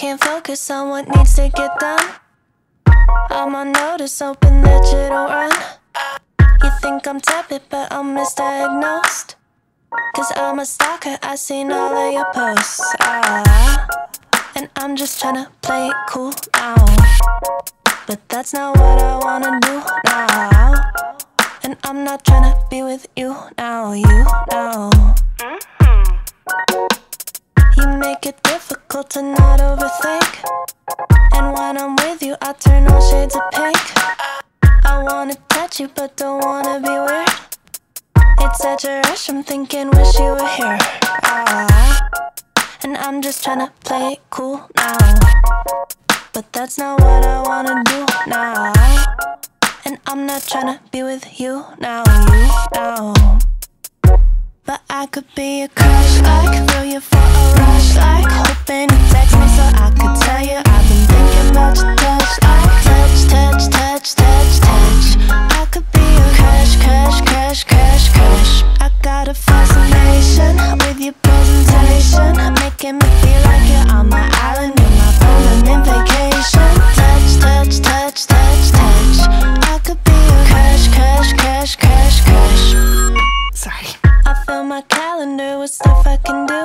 can't focus on what needs to get done. I'm on notice, hoping that you don't run. You think I'm tepid, but I'm misdiagnosed. Cause I'm a stalker, I seen all of your posts. Ah, and I'm just tryna play it cool now. But that's not what I wanna do now. And I'm not tryna be with you now, you now. You make it difficult to not overthink. And when I'm with you, I turn all shades of pink. I wanna touch you, but don't wanna be weird. It's such a rush, I'm thinking, wish you were here. Ah, and I'm just tryna play it cool now. But that's not what I wanna do now. And I'm not tryna be with you now, you now. But I could be a crush, like throw you fill my calendar with stuff I can do.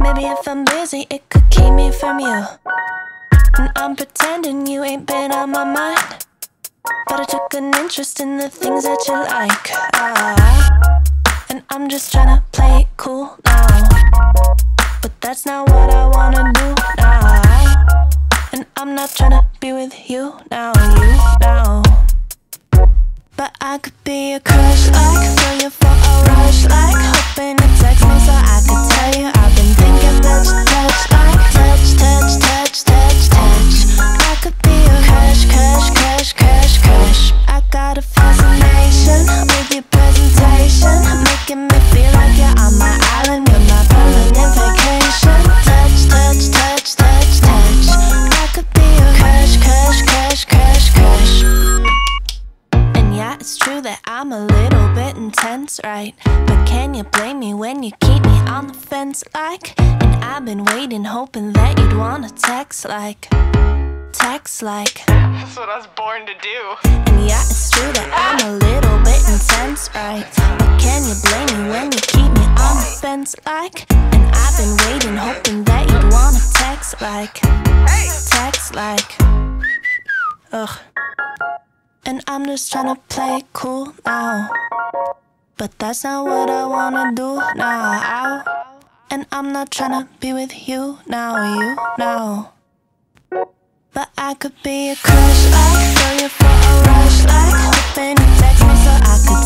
Maybe if I'm busy, it could keep me from you. And I'm pretending you ain't been on my mind. But I took an interest in the things that you like. Ah, and I'm just tryna play it cool now. But that's not what I wanna do now. And I'm not tryna be with you now, you now. But I could be a crush, like throw you for a rush, like right? But can you blame me when you keep me on the fence, like? And I've been waiting, hoping that you'd wanna text, like. Text, like. That's what I was born to do. And yeah, it's true that I'm a little bit intense, right? But can you blame me when you keep me on the fence, like? And I've been waiting, hoping that you'd wanna text, like. Text, like. Ugh. And I'm just tryna play cool now. But that's not what I wanna do now. Ow. And I'm not tryna be with you now, you now. But I could be a crush like, fill you for a rush like, hoping you text me so I could.